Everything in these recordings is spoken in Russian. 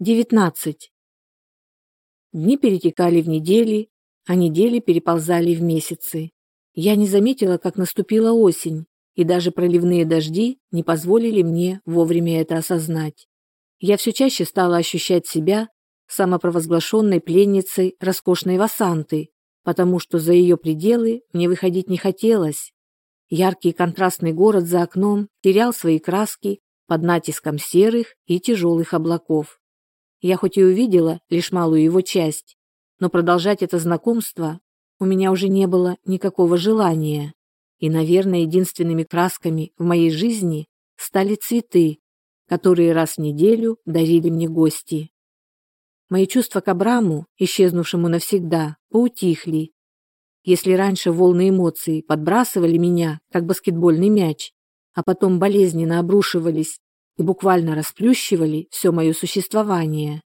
19. Дни перетекали в недели, а недели переползали в месяцы. Я не заметила, как наступила осень, и даже проливные дожди не позволили мне вовремя это осознать. Я все чаще стала ощущать себя самопровозглашенной пленницей роскошной Васанты, потому что за ее пределы мне выходить не хотелось. Яркий контрастный город за окном терял свои краски под натиском серых и тяжелых облаков. Я хоть и увидела лишь малую его часть, но продолжать это знакомство у меня уже не было никакого желания. И, наверное, единственными красками в моей жизни стали цветы, которые раз в неделю дарили мне гости. Мои чувства к Абраму, исчезнувшему навсегда, поутихли. Если раньше волны эмоций подбрасывали меня, как баскетбольный мяч, а потом болезненно обрушивались и буквально расплющивали все мое существование,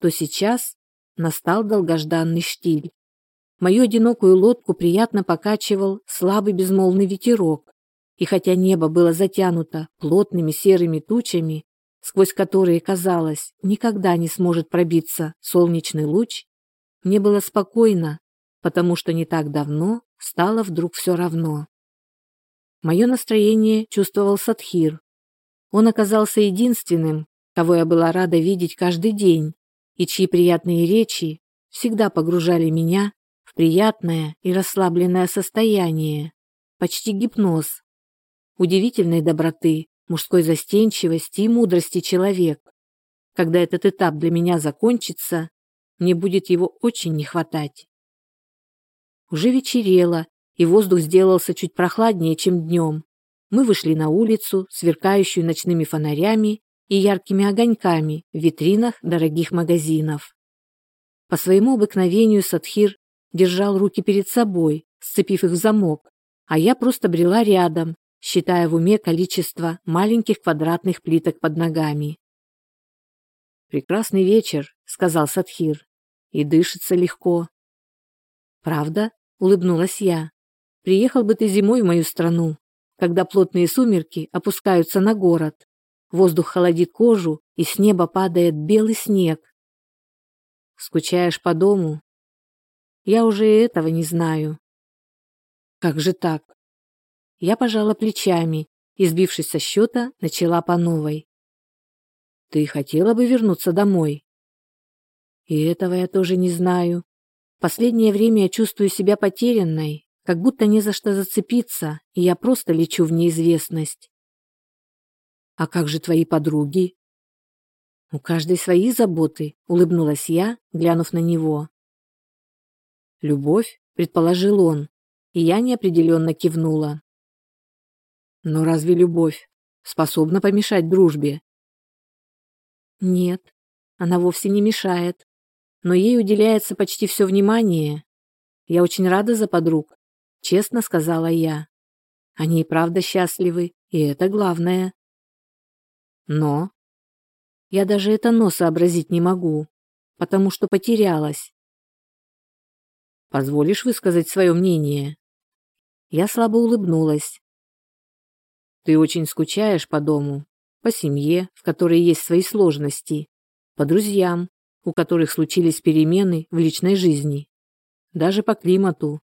то сейчас настал долгожданный штиль. Мою одинокую лодку приятно покачивал слабый безмолвный ветерок, и хотя небо было затянуто плотными серыми тучами, сквозь которые, казалось, никогда не сможет пробиться солнечный луч, мне было спокойно, потому что не так давно стало вдруг все равно. Мое настроение чувствовал Садхир. Он оказался единственным, кого я была рада видеть каждый день, и чьи приятные речи всегда погружали меня в приятное и расслабленное состояние, почти гипноз. Удивительной доброты, мужской застенчивости и мудрости человек. Когда этот этап для меня закончится, мне будет его очень не хватать. Уже вечерело, и воздух сделался чуть прохладнее, чем днем. Мы вышли на улицу, сверкающую ночными фонарями и яркими огоньками в витринах дорогих магазинов. По своему обыкновению Садхир держал руки перед собой, сцепив их в замок, а я просто брела рядом, считая в уме количество маленьких квадратных плиток под ногами. «Прекрасный вечер», — сказал Садхир, — «и дышится легко». «Правда?» — улыбнулась я. Приехал бы ты зимой в мою страну, когда плотные сумерки опускаются на город. Воздух холодит кожу, и с неба падает белый снег. Скучаешь по дому? Я уже и этого не знаю. Как же так? Я пожала плечами и, сбившись со счета, начала по новой. Ты хотела бы вернуться домой? И этого я тоже не знаю. Последнее время я чувствую себя потерянной, как будто не за что зацепиться, и я просто лечу в неизвестность. А как же твои подруги? У каждой свои заботы, улыбнулась я, глянув на него. Любовь, предположил он, и я неопределенно кивнула. Но разве любовь способна помешать дружбе? Нет, она вовсе не мешает, но ей уделяется почти все внимание. Я очень рада за подруг, честно сказала я. Они и правда счастливы, и это главное. Но я даже это но сообразить не могу, потому что потерялась. Позволишь высказать свое мнение? Я слабо улыбнулась. Ты очень скучаешь по дому, по семье, в которой есть свои сложности, по друзьям, у которых случились перемены в личной жизни, даже по климату,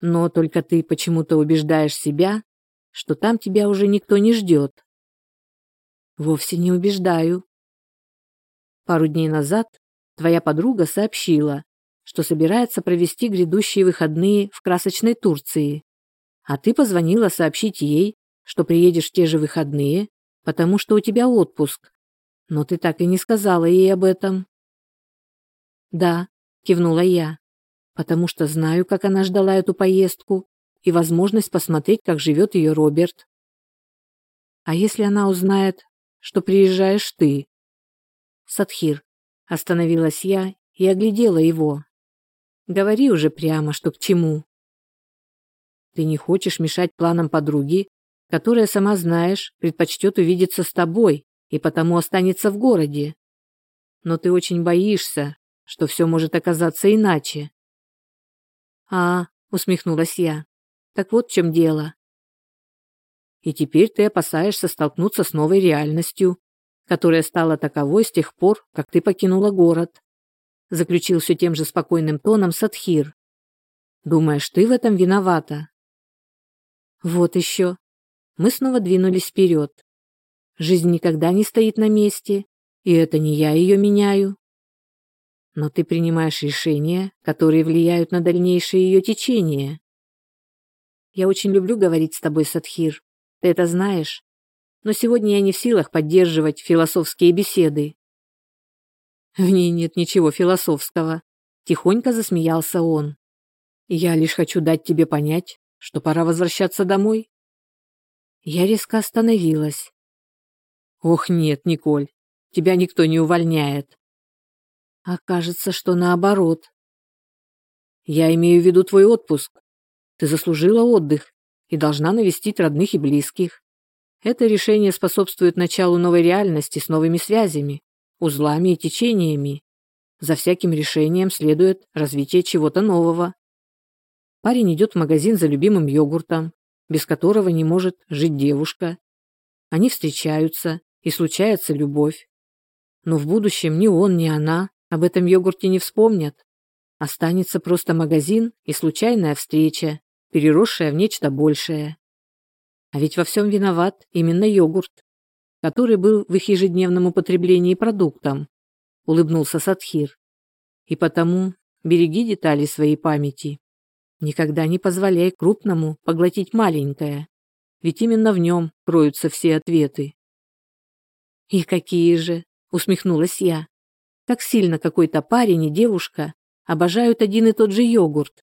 но только ты почему-то убеждаешь себя, что там тебя уже никто не ждет. Вовсе не убеждаю. Пару дней назад твоя подруга сообщила, что собирается провести грядущие выходные в красочной Турции. А ты позвонила сообщить ей, что приедешь в те же выходные, потому что у тебя отпуск. Но ты так и не сказала ей об этом. Да, кивнула я потому что знаю, как она ждала эту поездку и возможность посмотреть, как живет ее Роберт. А если она узнает, что приезжаешь ты? Садхир, остановилась я и оглядела его. Говори уже прямо, что к чему. Ты не хочешь мешать планам подруги, которая, сама знаешь, предпочтет увидеться с тобой и потому останется в городе. Но ты очень боишься, что все может оказаться иначе. А, усмехнулась я. Так вот в чем дело. И теперь ты опасаешься столкнуться с новой реальностью, которая стала таковой с тех пор, как ты покинула город. Заключил все тем же спокойным тоном Садхир. Думаешь, ты в этом виновата? Вот еще. Мы снова двинулись вперед. Жизнь никогда не стоит на месте, и это не я ее меняю. Но ты принимаешь решения, которые влияют на дальнейшее ее течение. Я очень люблю говорить с тобой, Садхир. Ты это знаешь. Но сегодня я не в силах поддерживать философские беседы. В ней нет ничего философского. Тихонько засмеялся он. Я лишь хочу дать тебе понять, что пора возвращаться домой. Я резко остановилась. Ох, нет, Николь, тебя никто не увольняет. А кажется, что наоборот. Я имею в виду твой отпуск. Ты заслужила отдых и должна навестить родных и близких. Это решение способствует началу новой реальности с новыми связями, узлами и течениями. За всяким решением следует развитие чего-то нового. Парень идет в магазин за любимым йогуртом, без которого не может жить девушка. Они встречаются, и случается любовь. Но в будущем ни он, ни она об этом йогурте не вспомнят. Останется просто магазин и случайная встреча, переросшая в нечто большее. А ведь во всем виноват именно йогурт, который был в их ежедневном употреблении продуктом, улыбнулся Садхир. И потому береги детали своей памяти. Никогда не позволяй крупному поглотить маленькое, ведь именно в нем кроются все ответы. «И какие же?» — усмехнулась я. «Так сильно какой-то парень и девушка обожают один и тот же йогурт».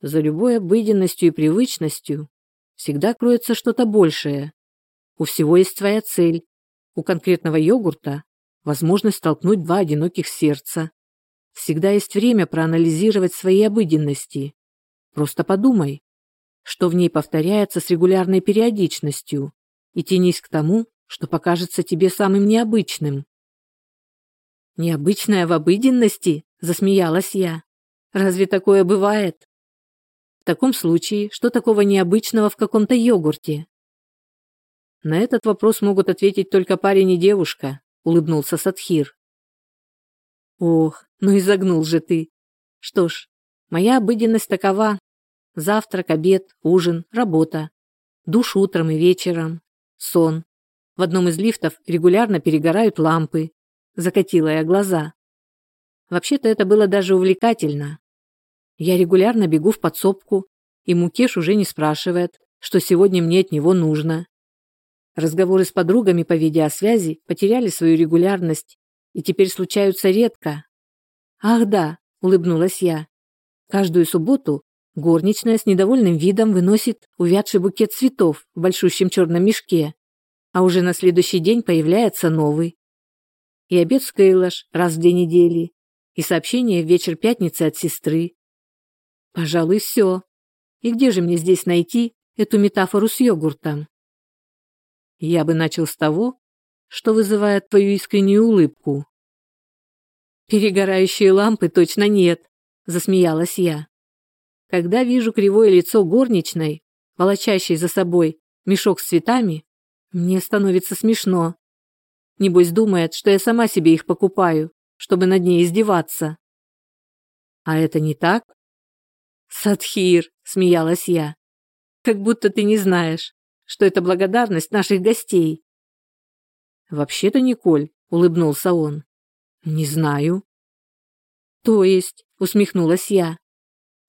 За любой обыденностью и привычностью всегда кроется что-то большее. У всего есть своя цель. У конкретного йогурта возможность столкнуть два одиноких сердца. Всегда есть время проанализировать свои обыденности. Просто подумай, что в ней повторяется с регулярной периодичностью, и тянись к тому, что покажется тебе самым необычным. «Необычное в обыденности?» – засмеялась я. «Разве такое бывает?» «В таком случае, что такого необычного в каком-то йогурте?» «На этот вопрос могут ответить только парень и девушка», – улыбнулся Садхир. Ох, ну и загнул же ты. Что ж, моя обыденность такова. Завтрак, обед, ужин, работа. Душ утром и вечером. Сон. В одном из лифтов регулярно перегорают лампы. Закатила я глаза. Вообще-то это было даже увлекательно. Я регулярно бегу в подсобку, и Мукеш уже не спрашивает, что сегодня мне от него нужно. Разговоры с подругами по видеосвязи потеряли свою регулярность и теперь случаются редко. Ах да, улыбнулась я. Каждую субботу горничная с недовольным видом выносит увядший букет цветов в большущем черном мешке, а уже на следующий день появляется новый. И обед в Кейлаш раз в две недели, и сообщение в вечер пятницы от сестры. Пожалуй, все. И где же мне здесь найти эту метафору с йогуртом? Я бы начал с того, что вызывает твою искреннюю улыбку. Перегорающие лампы точно нет, засмеялась я. Когда вижу кривое лицо горничной, волочащей за собой мешок с цветами, мне становится смешно. Небось думает, что я сама себе их покупаю, чтобы над ней издеваться. А это не так? Садхир, смеялась я. Как будто ты не знаешь, что это благодарность наших гостей. «Вообще-то, Николь», — улыбнулся он. «Не знаю». «То есть», — усмехнулась я,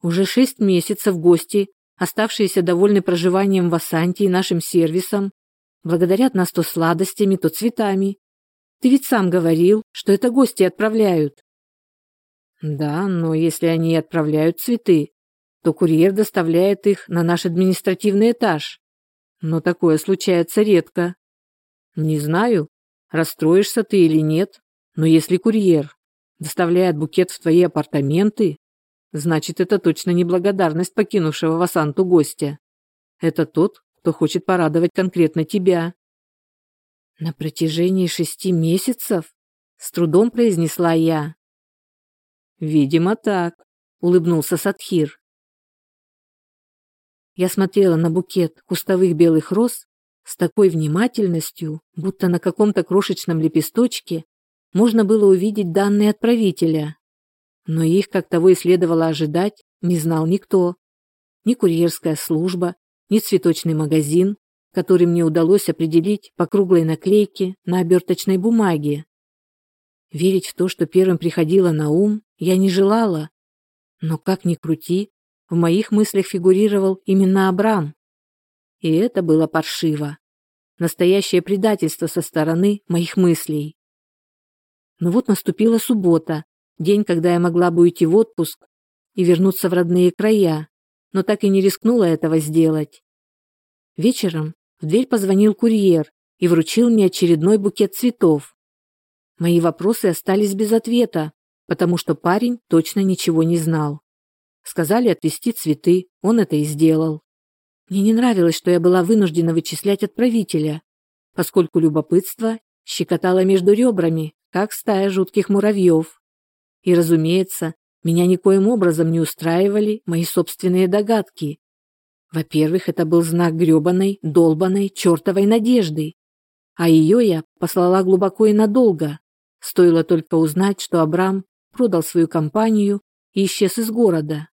«уже шесть месяцев гости, оставшиеся довольны проживанием в Асанте и нашим сервисом, благодарят нас то сладостями, то цветами. Ты ведь сам говорил, что это гости отправляют». «Да, но если они отправляют цветы, то курьер доставляет их на наш административный этаж. Но такое случается редко. Не знаю, расстроишься ты или нет, но если курьер доставляет букет в твои апартаменты, значит, это точно не благодарность покинувшего Васанту гостя. Это тот, кто хочет порадовать конкретно тебя. На протяжении шести месяцев? С трудом произнесла я. Видимо, так, улыбнулся Садхир. Я смотрела на букет кустовых белых роз с такой внимательностью, будто на каком-то крошечном лепесточке можно было увидеть данные отправителя. Но их, как того и следовало ожидать, не знал никто. Ни курьерская служба, ни цветочный магазин, который мне удалось определить по круглой наклейке на оберточной бумаге. Верить в то, что первым приходило на ум, я не желала. Но как ни крути, в моих мыслях фигурировал именно Абрам. И это было паршиво. Настоящее предательство со стороны моих мыслей. Но вот наступила суббота, день, когда я могла бы уйти в отпуск и вернуться в родные края, но так и не рискнула этого сделать. Вечером в дверь позвонил курьер и вручил мне очередной букет цветов. Мои вопросы остались без ответа, потому что парень точно ничего не знал. Сказали отвезти цветы, он это и сделал. Мне не нравилось, что я была вынуждена вычислять отправителя, поскольку любопытство щекотало между ребрами, как стая жутких муравьев. И, разумеется, меня никоим образом не устраивали мои собственные догадки. Во-первых, это был знак грёбаной, долбаной, чертовой надежды. А ее я послала глубоко и надолго. Стоило только узнать, что Абрам продал свою компанию и исчез из города.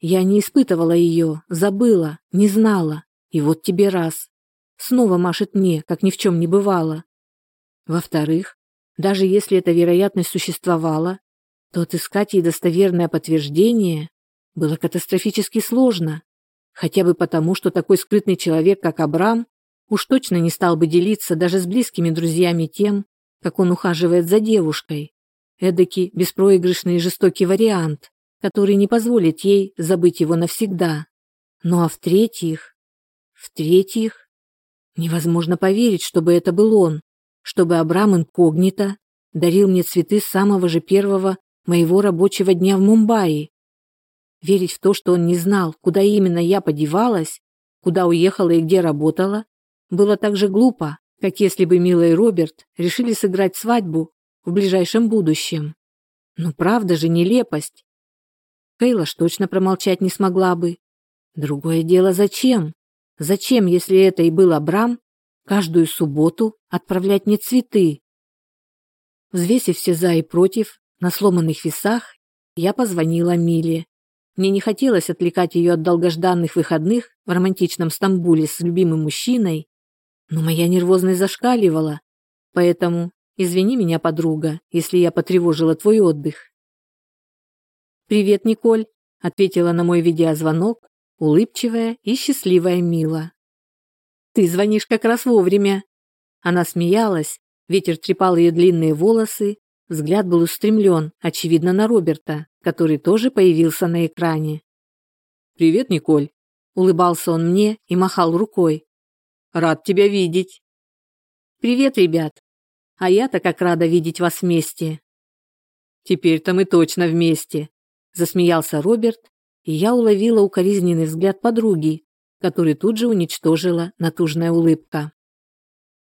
Я не испытывала ее, забыла, не знала. И вот тебе раз. Снова машет мне, как ни в чем не бывало. Во-вторых, даже если эта вероятность существовала, то отыскать ей достоверное подтверждение было катастрофически сложно. Хотя бы потому, что такой скрытный человек, как Абрам, уж точно не стал бы делиться даже с близкими друзьями тем, как он ухаживает за девушкой. Эдакий беспроигрышный и жестокий вариант который не позволит ей забыть его навсегда. Ну а в-третьих... В-третьих... Невозможно поверить, чтобы это был он, чтобы Абрам инкогнито дарил мне цветы с самого же первого моего рабочего дня в Мумбаи. Верить в то, что он не знал, куда именно я подевалась, куда уехала и где работала, было так же глупо, как если бы Мила и Роберт решили сыграть свадьбу в ближайшем будущем. Ну правда же нелепость. Кейла ж точно промолчать не смогла бы. Другое дело, зачем? Зачем, если это и был Абрам, каждую субботу отправлять мне цветы? Взвесив все за и против, на сломанных весах, я позвонила Миле. Мне не хотелось отвлекать ее от долгожданных выходных в романтичном Стамбуле с любимым мужчиной, но моя нервозность зашкаливала, поэтому извини меня, подруга, если я потревожила твой отдых. «Привет, Николь», — ответила на мой видеозвонок, улыбчивая и счастливая Мила. «Ты звонишь как раз вовремя». Она смеялась, ветер трепал ее длинные волосы, взгляд был устремлен, очевидно, на Роберта, который тоже появился на экране. «Привет, Николь», — улыбался он мне и махал рукой. «Рад тебя видеть». «Привет, ребят. А я-то как рада видеть вас вместе». «Теперь-то мы точно вместе», засмеялся Роберт, и я уловила укоризненный взгляд подруги, который тут же уничтожила натужная улыбка.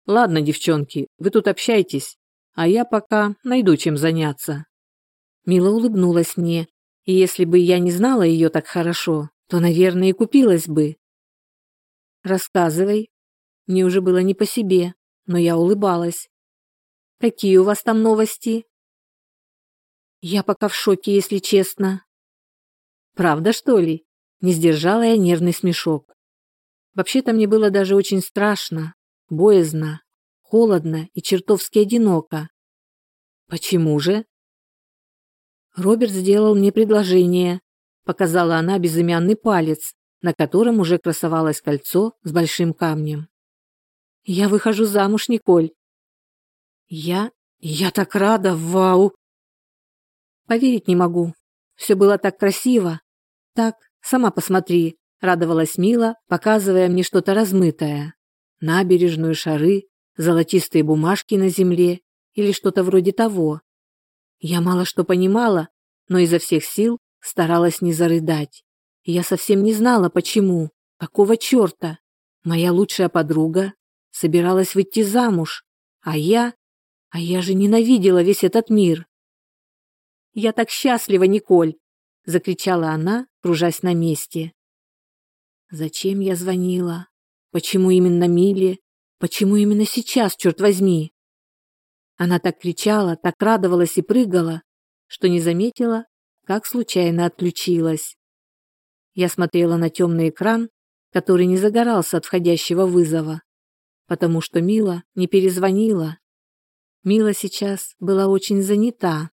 Ладно, девчонки, вы тут общайтесь, а я пока найду чем заняться. Мила улыбнулась мне, и если бы я не знала ее так хорошо, то, наверное, и купилась бы. Рассказывай. Мне уже было не по себе, но я улыбалась. Какие у вас там новости? Я пока в шоке, если честно. Правда, что ли? Не сдержала я нервный смешок. Вообще-то мне было даже очень страшно, боязно, холодно и чертовски одиноко. Почему же? Роберт сделал мне предложение. Показала она безымянный палец, на котором уже красовалось кольцо с большим камнем. Я выхожу замуж, Николь. Я... Я так рада, вау! Поверить не могу. Все было так красиво. Так, сама посмотри, радовалась Мила, показывая мне что-то размытое. Набережную, шары, золотистые бумажки на земле или что-то вроде того. Я мало что понимала, но изо всех сил старалась не зарыдать. я совсем не знала, почему, какого черта. Моя лучшая подруга собиралась выйти замуж, а я... А я же ненавидела весь этот мир. Я так счастлива, Николь!» — закричала она, кружась на месте. Зачем я звонила? Почему именно Миле? Почему именно сейчас, черт возьми? Она так кричала, так радовалась и прыгала, что не заметила, как случайно отключилась. Я смотрела на темный экран, который не загорался от входящего вызова, потому что Мила не перезвонила. Мила сейчас была очень занята.